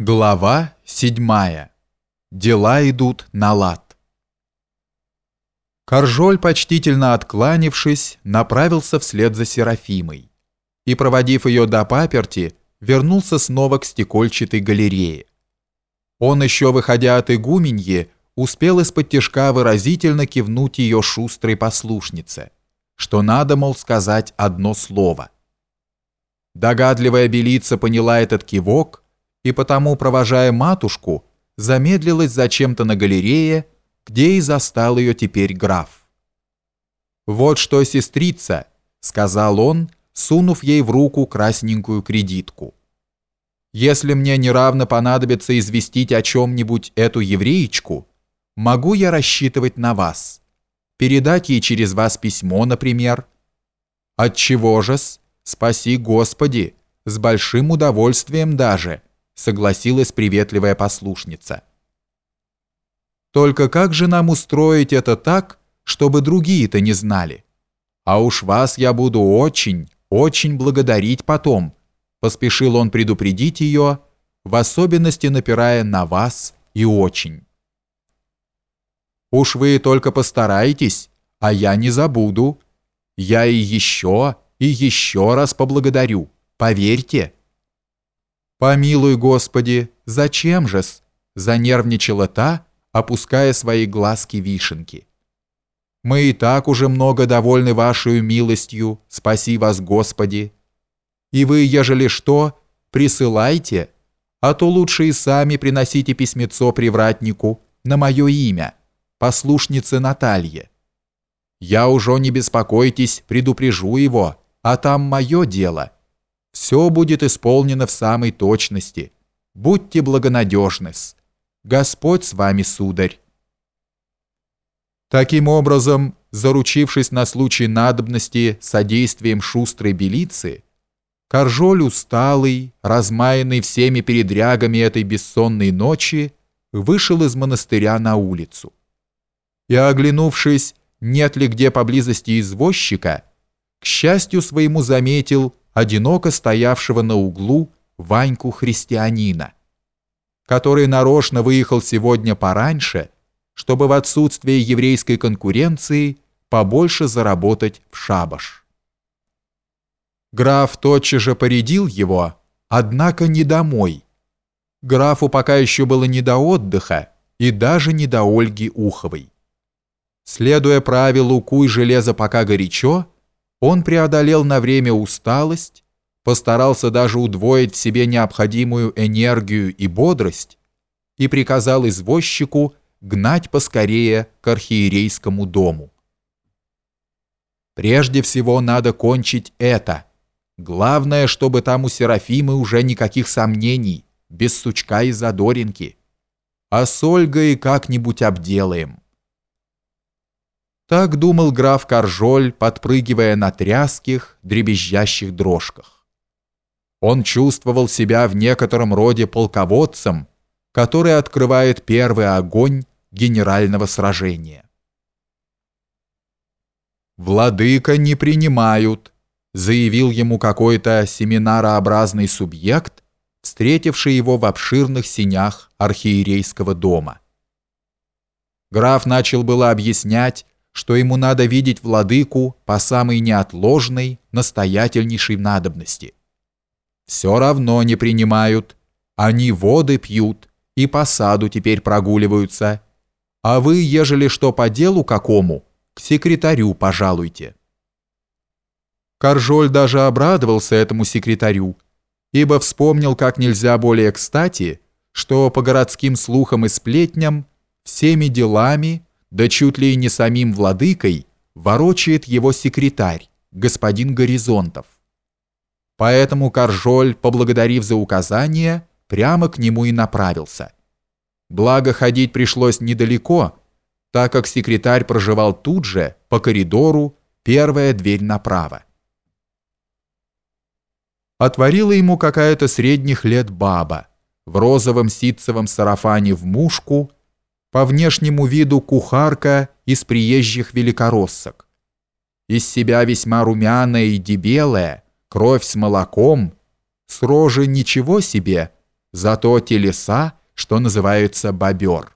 Глава 7. Дела идут на лад. Коржоль, почтительно откланившись, направился вслед за Серафимой и, проводив ее до паперти, вернулся снова к стекольчатой галерее. Он еще, выходя от игуменьи, успел из-под тяжка выразительно кивнуть ее шустрой послушнице, что надо, мол, сказать одно слово. Догадливая белица поняла этот кивок – и потому, провожая матушку, замедлилась зачем-то на галерее, где и застал ее теперь граф. «Вот что, сестрица», — сказал он, сунув ей в руку красненькую кредитку. «Если мне неравно понадобится известить о чем-нибудь эту евреечку, могу я рассчитывать на вас? Передать ей через вас письмо, например?» «Отчего же-с? Спаси Господи! С большим удовольствием даже!» Согласилась приветливая послушница. Только как же нам устроить это так, чтобы другие-то не знали? А уж вас я буду очень, очень благодарить потом, поспешил он предупредить ее, в особенности напирая на вас и очень. Уж вы только постарайтесь, а я не забуду. Я и еще, и еще раз поблагодарю, поверьте. «Помилуй, Господи, зачем же-с?» занервничала та, опуская свои глазки-вишенки. «Мы и так уже много довольны вашей милостью, спаси вас, Господи. И вы, ежели что, присылайте, а то лучше и сами приносите письмецо привратнику на мое имя, послушнице Наталье. Я уже не беспокойтесь, предупрежу его, а там мое дело» Все будет исполнено в самой точности. Будьте благонадежны. Господь с вами, сударь. Таким образом, заручившись на случай надобности содействием шустрой белицы, Коржоль усталый, размаянный всеми передрягами этой бессонной ночи, вышел из монастыря на улицу. И, оглянувшись, нет ли где поблизости извозчика, к счастью своему заметил одиноко стоявшего на углу Ваньку христианина, который нарочно выехал сегодня пораньше, чтобы в отсутствие еврейской конкуренции побольше заработать в шабаш. Граф тотчас же поредил его, однако не домой. Графу пока еще было не до отдыха и даже не до Ольги Уховой. Следуя правилу «куй железо пока горячо», он преодолел на время усталость, постарался даже удвоить в себе необходимую энергию и бодрость и приказал извозчику гнать поскорее к архиерейскому дому. Прежде всего надо кончить это. Главное, чтобы там у Серафимы уже никаких сомнений, без сучка и задоринки. А с Ольгой как-нибудь обделаем. Так думал граф Коржоль, подпрыгивая на тряских, дребезжащих дрожках. Он чувствовал себя в некотором роде полководцем, который открывает первый огонь генерального сражения. «Владыка не принимают», заявил ему какой-то семинарообразный субъект, встретивший его в обширных синях архиерейского дома. Граф начал было объяснять, что ему надо видеть владыку по самой неотложной, настоятельнейшей надобности. Все равно не принимают. Они воды пьют и по саду теперь прогуливаются. А вы, ежели что по делу какому, к секретарю пожалуйте. Коржоль даже обрадовался этому секретарю, ибо вспомнил как нельзя более кстати, что по городским слухам и сплетням всеми делами да чуть ли не самим владыкой, ворочает его секретарь, господин Горизонтов. Поэтому Коржоль, поблагодарив за указание, прямо к нему и направился. Благо ходить пришлось недалеко, так как секретарь проживал тут же, по коридору, первая дверь направо. Отворила ему какая-то средних лет баба в розовом ситцевом сарафане в мушку по внешнему виду кухарка из приезжих великороссок. Из себя весьма румяная и дебелая, кровь с молоком, с рожи ничего себе, зато телеса, что называется, бобер.